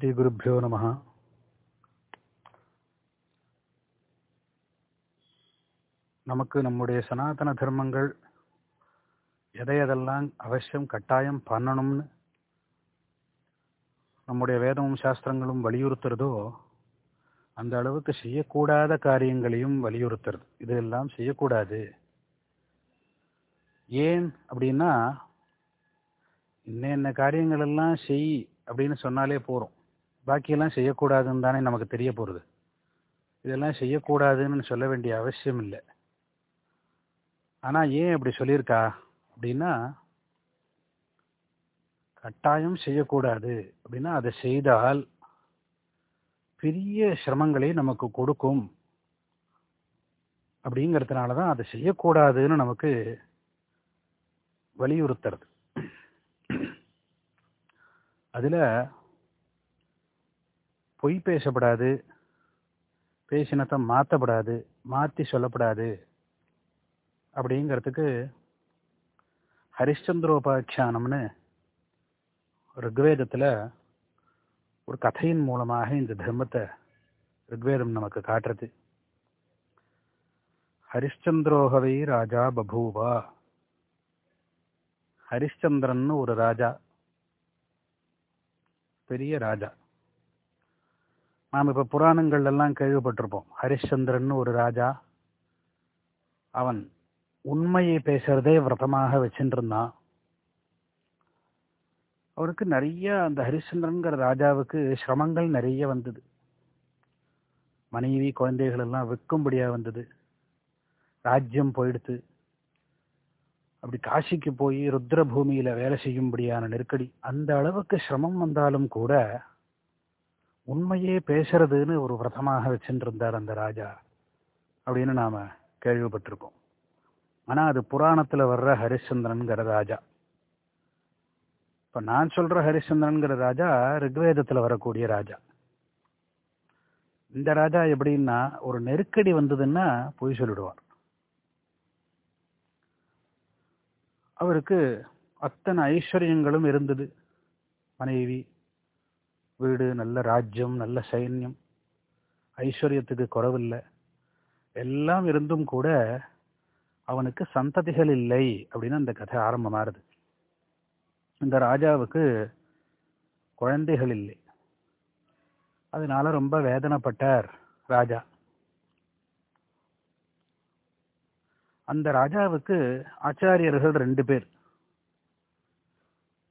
ஸ்ரீகுருப்போ நம. நமக்கு நம்முடைய சனாதன தர்மங்கள் எதை எதெல்லாம் அவசியம் கட்டாயம் பண்ணணும்னு நம்முடைய வேதமும் சாஸ்திரங்களும் வலியுறுத்துறதோ அந்த அளவுக்கு செய்யக்கூடாத காரியங்களையும் வலியுறுத்துறது. இதெல்லாம் செய்யக்கூடாது. ஏன் அப்படின்னா இன்ன காரியங்கள் எல்லாம் செய் அப்படின்னு சொன்னாலே போகிறோம் பாக்கியெல்லாம் செய்யக்கூடாதுன்னு தானே நமக்கு தெரிய போகிறது இதெல்லாம் செய்யக்கூடாதுன்னு சொல்ல வேண்டிய அவசியம் இல்லை. ஆனால் ஏன் அப்படி சொல்லியிருக்கா? அப்படின்னா கட்டாயம் செய்யக்கூடாது. அப்படின்னா அதை செய்தால் பெரிய சிரமங்களை நமக்கு கொடுக்கும். அப்படிங்கிறதுனால தான் அதை செய்யக்கூடாதுன்னு நமக்கு வலியுறுத்துறது. அதில் பொய் பேசப்படாது. பேசினத்தை மாற்றப்படாது மாற்றி சொல்லப்படாது. அப்படிங்கிறதுக்கு ஹரிச்சந்திரோபாக்கியானம்னு ருக்வேதத்தில் ஒரு கதையின் மூலமாக இந்த தர்மத்தை ருக்வேதம் நமக்கு காட்டுறது. ஹரிச்சந்திரோகவை ராஜா பபூவா. ஹரிச்சந்திரன் ஒரு ராஜா. பெரிய ராஜா. நாம் இப்போ புராணங்கள்லாம் கேள்விப்பட்டிருப்போம். ஹரிச்சந்திரன் ஒரு ராஜா அவன் உண்மையை பேசுறதே விரதமாக வச்சுருந்தான் அவருக்கு நிறைய அந்த ஹரிச்சந்திரன்கிற ராஜாவுக்கு சிரமங்கள் நிறைய வந்தது. மனைவி குழந்தைகள் எல்லாம் விற்கும்படியாக வந்தது. ராஜ்யம் போயிடுத்து. அப்படி காசிக்கு போய் ருத்ரபூமியில் வேலை செய்யும்படியான நெருக்கடி. அந்த அளவுக்கு சிரமம் வந்தாலும் கூட உண்மையே பேசுறதுன்னு ஒரு விரதமாக வச்சுருந்தார் இருந்தார் அந்த ராஜா அப்படின்னு நாம கேள்விப்பட்டிருக்கோம் ஆனா அது புராணத்துல வர்ற ஹரிச்சந்திரன்கிற ராஜா. இப்ப நான் சொல்ற ஹரிச்சந்திரன்கிற ராஜா ரிக்வேதத்துல வரக்கூடிய ராஜா. இந்த ராஜா எப்படின்னா ஒரு நெருக்கடி வந்ததுன்னா பொய் சொல்லிடுவார். அவருக்கு அத்தனை ஐஸ்வர்யங்களும் இருந்தது. மனைவி வீடு நல்ல ராஜ்யம் நல்ல சைன்யம். ஐஸ்வர்யத்துக்கு குறவில்லை. எல்லாம் இருந்தும் கூட அவனுக்கு சந்ததிகள் இல்லை அப்படின்னு அந்த கதை ஆரம்பமாகுது இந்த ராஜாவுக்கு குழந்தைகள் இல்லை. அதனால ரொம்ப வேதனைப்பட்டார் ராஜா. அந்த ராஜாவுக்கு ஆச்சாரியர்கள் ரெண்டு பேர்.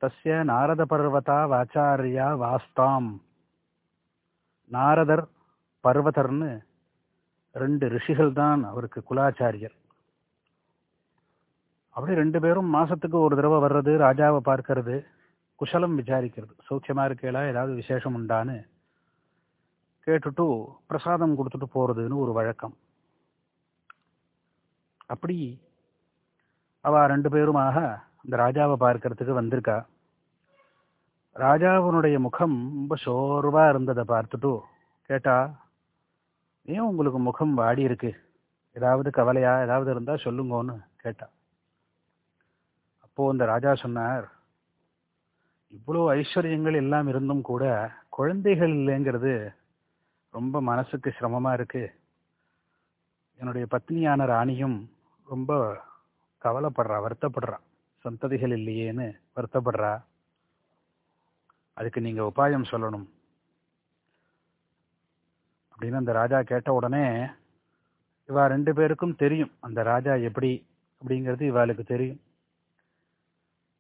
தஸ்ய நாரத பர்வதா வாச்சாரியா வாஸ்தாம் நாரதர் பர்வதர்னு ரெண்டு ரிஷிகள் தான் அவருக்கு குலாச்சாரியர். அப்படி ரெண்டு பேரும் மாசத்துக்கு ஒரு தடவை வர்றது ராஜாவை பார்க்கறது குஷலம் விசாரிக்கிறது. சௌக்கியமா இருக்கேளா? ஏதாவது விசேஷம் உண்டான்னு கேட்டுட்டு பிரசாதம் கொடுத்துட்டு போறதுன்னு ஒரு வழக்கம். அப்படி அவ ரெண்டு பேருமாக இந்த ராஜாவை பார்க்கறதுக்கு வந்திருக்கா? ராஜாவினுடைய முகம் ரொம்ப சோர்வாக இருந்ததை பார்த்துட்டு கேட்டா ஏன் உங்களுக்கு முகம் வாடி இருக்கு? ஏதாவது கவலையா? ஏதாவது இருந்தால் சொல்லுங்கன்னு கேட்டா. அப்போது இந்த ராஜா சொன்னார் இவ்வளோ ஐஸ்வர்யங்கள் எல்லாம் இருந்தும் கூட குழந்தைகள் இல்லைங்கிறது ரொம்ப மனசுக்கு சிரமமாக இருக்கு. என்னுடைய பத்னியான ராணியும் ரொம்ப கவலைப்படுறா வருத்தப்படுறா. சந்ததிகள் இல்லையேன்னு வருத்தப்படுறா. அதுக்கு நீங்க உபாயம் சொல்லணும். அப்படின்னு அந்த ராஜா கேட்ட உடனே இவா ரெண்டு பேருக்கும் தெரியும். அந்த ராஜா எப்படி? அப்படிங்கிறது இவாளுக்கு தெரியும்.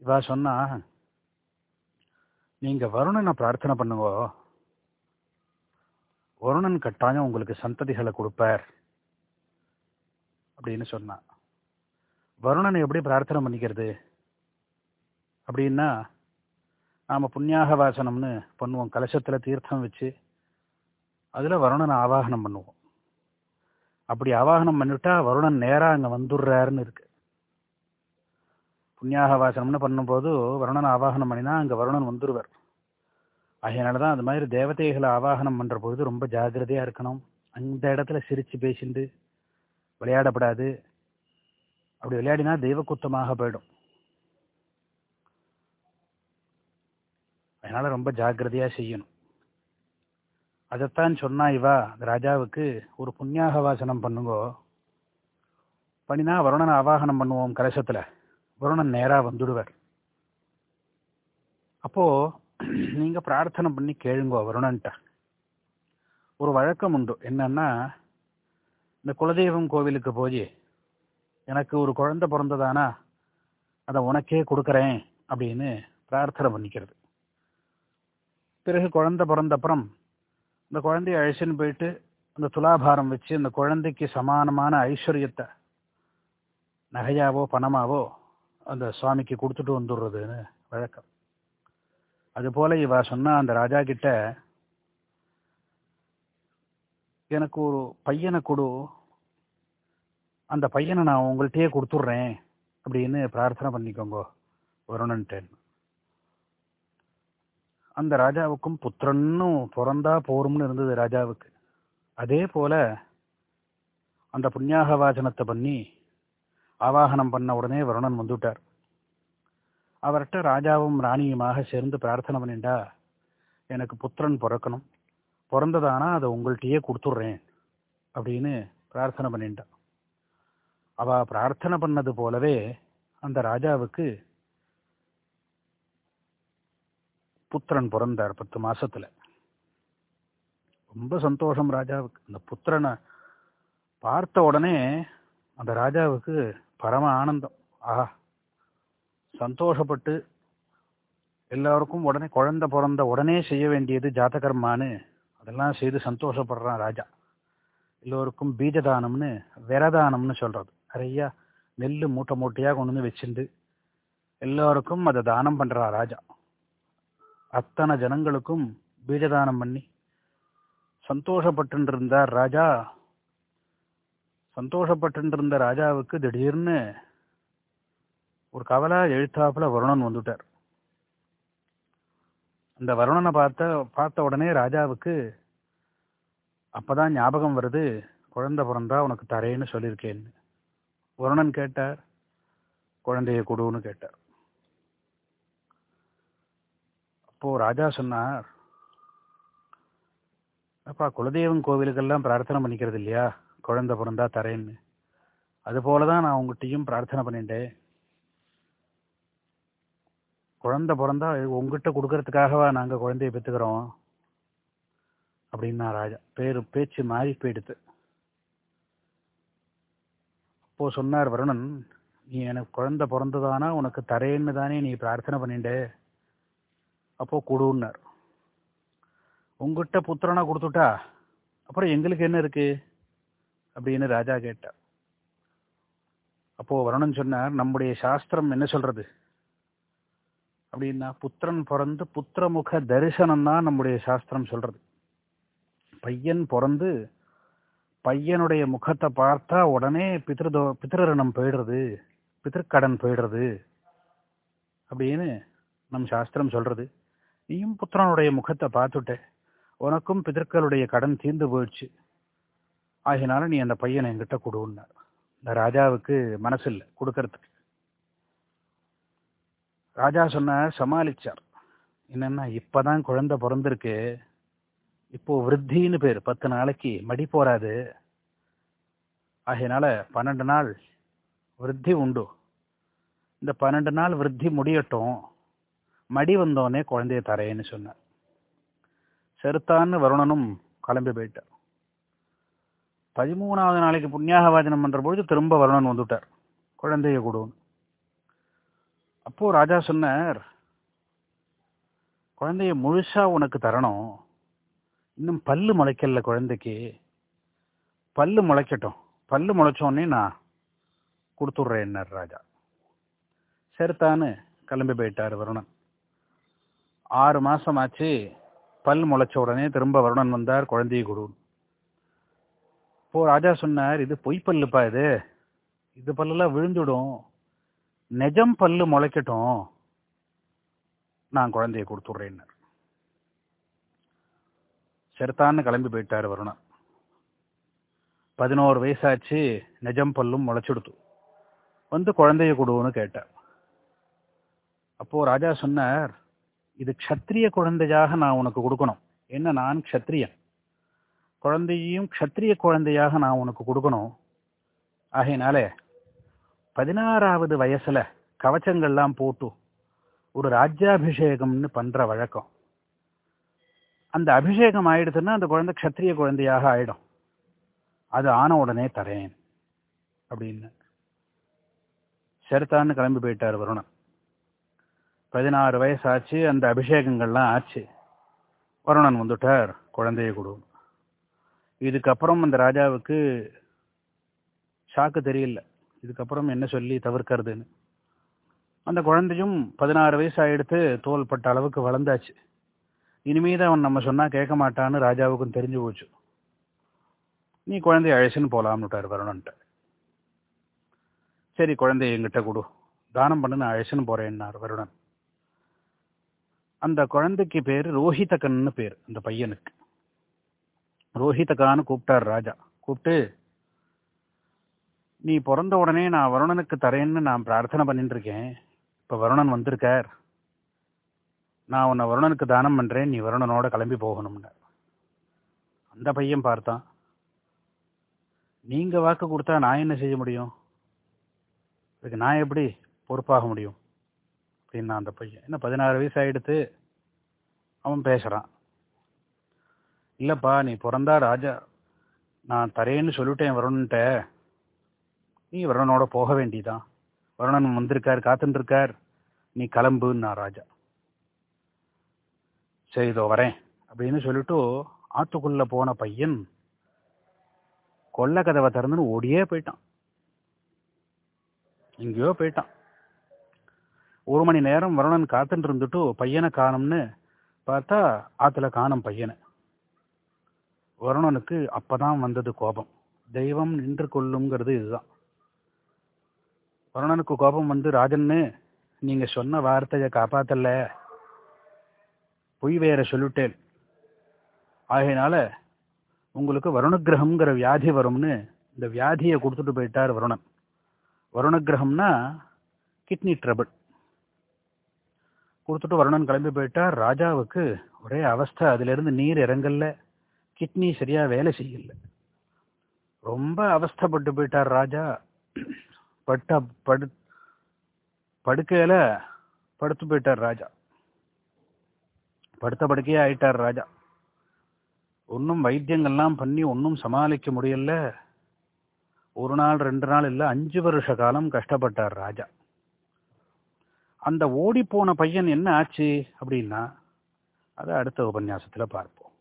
இவா சொன்னா நீங்க வருணனை பிரார்த்தனை பண்ணுங்க. வருணன் கட்டாயம் உங்களுக்கு சந்ததிகளை கொடுப்பார். அப்படின்னு சொன்னான் வருணனை எப்படி பிரார்த்தனை பண்ணிக்கிறது? அப்படின்னா நாம புண்ணியாக வாசனம்னு பண்ணுவோம். கலசத்துல தீர்த்தம் வச்சு அதுல வருணனை ஆவாகனம் பண்ணுவோம். அப்படி ஆவாகனம் பண்ணிவிட்டா வருணன் நேராக அங்கே வந்துடுறாருன்னு இருக்கு. புண்ணியாக வாசனம்னு பண்ணும்போது வருணன் ஆவாகனம் பண்ணினா அங்கே வருணன் வந்துடுவார் அதனால தான் அது மாதிரி தேவதைகளை ஆவாகனம் பண்ணுற பொழுது ரொம்ப ஜாகிரதையாக இருக்கணும். அந்த இடத்துல சிரித்து பேசிண்டு விளையாடப்படாது. அப்படி விளையாடினா தெய்வ குத்தமாக போயிடும். அதனால ரொம்ப ஜாக்கிரதையாக செய்யணும். அதைத்தான் சொன்னா இவா அந்த ராஜாவுக்கு ஒரு புண்ணியாக வாசனம் பண்ணுங்கோ. பண்ணினா வருணனை ஆவாகனம் பண்ணுவோம் கலசத்துல. வருணன் நேரா வந்துடுவார். அப்போ நீங்க பிரார்த்தனை பண்ணி கேளுங்கோ வருணன்ட்ட. ஒரு வழக்கம் உண்டு. என்னன்னா இந்த குலதெய்வம் கோவிலுக்கு போய் எனக்கு ஒரு குழந்தை பிறந்ததானா? அதை உனக்கே கொடுக்குறேன். அப்படின்னு பிரார்த்தனை பண்ணிக்கிறது. பிறகு குழந்தை பிறந்தப்புறம் இந்த குழந்தைய அழைச்சின்னு போயிட்டு அந்த துலாபாரம் வச்சு அந்த குழந்தைக்கு சமானமான ஐஸ்வர்யத்தை நகையாவோ பணமாவோ அந்த சுவாமிக்கு கொடுத்துட்டு வந்துடுறதுன்னு வழக்கம். அதுபோல இவா சொன்னால் அந்த ராஜா கிட்ட எனக்கு ஒரு பையனை கொடு. அந்த பையனை நான் உங்கள்கிட்டயே கொடுத்துட்றேன். அப்படின்னு பிரார்த்தனை பண்ணிக்கோங்க வருணன்ட்டேன் அந்த ராஜாவுக்கும் புத்திரன்னும் பிறந்தா போரும்னு இருந்தது ராஜாவுக்கு. அதே போல அந்த புண்ணியாக வாசனத்தை பண்ணி ஆவாகனம் பண்ண உடனே வருணன் வந்துட்டார். அவர்கிட்ட ராஜாவும் ராணியுமாக சேர்ந்து பிரார்த்தனை பண்ணிண்டா எனக்கு புத்திரன் பிறக்கணும். பிறந்ததானா அதை உங்கள்கிட்டயே கொடுத்துட்றேன் அப்படின்னு பிரார்த்தனை பண்ணிண்டா அவ பிரார்த்தனை பண்ணது போலவே அந்த ராஜாவுக்கு புத்திரன் பிறந்தார் பத்து மாசத்துல. ரொம்ப சந்தோஷம் ராஜாவுக்கு. அந்த புத்திரனை பார்த்த உடனே அந்த ராஜாவுக்கு பரம ஆனந்தம். ஆஹா. சந்தோஷப்பட்டு எல்லாருக்கும் உடனே குழந்தை பிறந்த உடனே செய்ய வேண்டியது ஜாதகர்மான்னு அதெல்லாம் செய்து சந்தோஷப்படுறான் ராஜா. எல்லோருக்கும் பீஜதானம்னு விரதானம்னு சொல்றது. நிறையா நெல் மூட்டை மூட்டையா கொண்டு வந்து வச்சிருந்து எல்லாருக்கும் அதை தானம் பண்ணுறான் ராஜா. அத்தனை ஜனங்களுக்கும் பீஜதானம் பண்ணி சந்தோஷப்பட்டு இருந்தார் ராஜா. சந்தோஷப்பட்டு இருந்த ராஜாவுக்கு திடீர்னு ஒரு கவலா எழுத்தாப்புல வருணன் வந்துட்டார். அந்த வருணனை பார்த்த பார்த்த உடனே ராஜாவுக்கு அப்பதான் ஞாபகம் வருது குழந்தை பிறந்தா உனக்கு தரேன்னு சொல்லியிருக்கேன்னு. வருணன் கேட்டார் குழந்தைய கொடுன்னு கேட்டார். அப்போ ராஜா சொன்னார் அப்பா குலதெய்வம் கோவிலுக்கெல்லாம் பிரார்த்தனை பண்ணிக்கிறது இல்லையா? குழந்த பிறந்தா தரேன்னு. அதுபோல தான் நான் உங்ககிட்டையும் பிரார்த்தனை பண்ணிட்டேன். குழந்த பிறந்தா உங்ககிட்ட கொடுக்கறதுக்காகவா நாங்கள் குழந்தைய பெற்றுக்கிறோம்? அப்படின்னா ராஜா பேரு பேச்சு மாறி போயிடுத்து அப்போ சொன்னார் வருணன் நீ எனக்கு குழந்த பிறந்ததானா? உனக்கு தரேன்னு தானே நீ பிரார்த்தனை பண்ணிட்டே. அப்போ கொடுன்னார். உங்ககிட்ட புத்திரனா கொடுத்துட்டா அப்புறம் எங்களுக்கு என்ன இருக்கு? அப்படின்னு ராஜா கேட்டார். அப்போ வருணன் சொன்னார் நம்முடைய சாஸ்திரம் என்ன சொல்றது? அப்படின்னா புத்திரன் பிறந்து புத்திரமுக தரிசனம் தான் நம்முடைய சாஸ்திரம் சொல்றது. பையன் பிறந்து பையனுடைய முகத்தை பார்த்தா உடனே பித்ருதோ பித்ருரணம் போயிடுறது பித்திருக்கடன் போயிடுறது அப்படின்னு நம் சாஸ்திரம் சொல்றது. நீயும் புத்திரனுடைய முகத்தை பார்த்துட்ட உனக்கும் பிதற்களுடைய கடன் தீர்ந்து போயிடுச்சு. ஆகினால நீ அந்த பையனை என்கிட்ட கொடுன்னார் இந்த ராஜாவுக்கு மனசு இல்லை கொடுக்கறதுக்கு. ராஜா சொன்னார் சமாளிச்சார். என்னன்னா இப்பதான் குழந்தை பிறந்திருக்கு. இப்போ விருத்தின்னு பேர். பத்து நாளைக்கு மடி போறாது. ஆகையினால பன்னெண்டு நாள் விருத்தி உண்டு. இந்த பன்னெண்டு நாள் விருத்தி முடியட்டும். மடி வந்தோடனே குழந்தைய தரேன்னு சொன்னார் செருத்தான்னு வருணனும் கிளம்பி போயிட்டார் பதிமூணாவது நாளைக்கு புண்ணியாக வாஜனம் பண்ணுற பொழுது திரும்ப வருணன் வந்துட்டார் குழந்தைய கொடுன்னு அப்போ ராஜா சொன்னார் குழந்தைய முழுசாக உனக்கு தரணும் இன்னும் பல்லு முளைக்கல குழந்தைக்கு பல்லு முளைக்கட்டும் பல்லு முளைச்சோடனே நான் கொடுத்துட்றேன்னார் ராஜா சரித்தான்னு கிளம்பி போயிட்டார் வருணன் ஆறு மாசம் ஆச்சு பல் முளைச்ச உடனே திரும்ப வருணன் வந்தார் குழந்தையை கொடு. இப்போ ராஜா சொன்னார் இது பொய் பல்லுப்பா இது. இது பல்லெல்லாம் விழுந்துடும். நெஜம் பல்லு முளைக்கட்டும். நான் குழந்தைய கொடுத்துட்றேன்னார். செருத்தான்னு கிளம்பி போயிட்டார் வருணன். பதினோரு வயசாச்சு நெஜம் பல்லும் முளைச்சுடுத்து. வந்து குழந்தைய கொடுன்னு கேட்டார். அப்போ ராஜா சொன்னார் இது க்ஷத்ரிய குழந்தையாக நான் உனக்கு கொடுக்கணும். என்ன நான் க்ஷத்ரியன். குழந்தையையும் க்ஷத்ரிய குழந்தையாக நான் உனக்கு கொடுக்கணும். ஆகையினால பதினாறாவது வயசுல கவச்சங்கள்லாம் போட்டு ஒரு ராஜ்யாபிஷேகம்னு பண்ற வழக்கம். அந்த அபிஷேகம் ஆயிடுச்சுன்னா அந்த குழந்தை க்ஷத்ரிய குழந்தையாக ஆயிடும். அது ஆன உடனே தரேன். அப்படின்னு. சரித்தான்னு கிளம்பி போயிட்டார் வருணன். பதினாறு வயசு ஆச்சு அந்த அபிஷேகங்கள்லாம் ஆச்சு. வருணன் வந்துட்டார் குழந்தைய கொடு. இதுக்கப்புறம் அந்த ராஜாவுக்கு ஷாக்கு தெரியல. இதுக்கப்புறம் என்ன சொல்லி தவிர்க்கிறதுன்னு. அந்த குழந்தையும் பதினாறு வயசு ஆகிடுத்து தோல்பட்ட அளவுக்கு வளர்ந்தாச்சு. இனிமேல் அவன் நம்ம சொன்னால் கேட்க மாட்டான்னு ராஜாவுக்கும் தெரிஞ்சு போச்சு. நீ குழந்தைய அழைச்சின்னு போலாம்னுட்டார் வருணன்ட்ட. சரி குழந்தைய எங்கிட்ட கொடு. தானம் பண்ணு நான் அழைச்சின்னு போகிறேன்னார் வருணன். அந்த குழந்தைக்கு பேர் ரோஹிதகன்னு பேர் அந்த பையனுக்கு. ரோஹிதகான்னு கூப்பிட்டார் ராஜா. கூப்பிட்டு நீ பிறந்த உடனே நான் வருணனுக்கு தரேன்னு நான் பிரார்த்தனை பண்ணிட்டு இருக்கேன் இப்போ வருணன் வந்திருக்கார். நான் உன்னை வருணனுக்கு தானம் பண்ணுறேன் நீ வருணனோட கிளம்பி போகணும்னார். அந்த பையன் பார்த்தான். நீங்கள் வாக்கு கொடுத்தா நான் என்ன செய்ய முடியும்? இதுக்கு நான் எப்படி பொறுப்பாக முடியும்? அப்படின்னா அந்த பையன். என்ன பதினாறு வயசு ஆகிடுத்து அவன் பேசுகிறான் இல்லைப்பா நீ பிறந்தா ராஜா நான் தரேன்னு சொல்லிட்டேன் வருணன்ட்ட. நீ வருணனோட போக வேண்டிதான் வருணன் வந்திருக்கார் காத்துட்டு இருக்கார் நீ கிளம்புன்னா ராஜா. சரி இதோ வரேன் அப்படின்னு சொல்லிட்டு ஆத்துக்குள்ள போன பையன் கொல்ல கதவை திறந்துன்னு ஓடியே போயிட்டான். எங்கேயோ போயிட்டான். ஒரு மணி நேரம் வருணன் காத்துட்டு இருந்துட்டு பையனை காணும்னு பார்த்தா ஆத்துல காணும் பையனை. வருணனுக்கு அப்பதான் வந்தது கோபம். தெய்வம் நின்று கொள்ளுங்கிறது இதுதான். வருணனுக்கு கோபம் வந்து ராஜன்னு நீங்க சொன்ன வார்த்தையை காப்பாத்தல. பொய் வேற சொல்லிட்டேன். ஆகையினால உங்களுக்கு வருணகிரகம்ங்கிற வியாதி வரும்னு இந்த வியாதியை கொடுத்துட்டு போயிட்டார் வருணன். வருணகிரகம்னா கிட்னி ட்ரபிள் கொடுத்துட்டு வருணன் கிளம்பி போயிட்டார் ராஜாவுக்கு ஒரே அவஸ்தை. அதிலிருந்து நீர் இறங்கல்ல கிட்னி சரியா வேலை செய்யல. ரொம்ப அவஸ்தைப்பட்டு போயிட்டார் ராஜா. பட்ட படு படுக்கையில படுத்து போயிட்டார் ராஜா. படுத்த படுக்கையே ஆயிட்டார் ராஜா. ஒன்றும் வைத்தியங்கள்லாம் பண்ணி ஒன்றும் சமாளிக்க முடியல. ஒரு நாள் ரெண்டு நாள் இல்லை அஞ்சு வருஷ காலம் கஷ்டப்பட்டார் ராஜா. அந்த ஓடி போன பையன் என்ன ஆச்சு அப்படின்னா அதை அடுத்த உபன்யாசத்தில் பார்ப்போம்.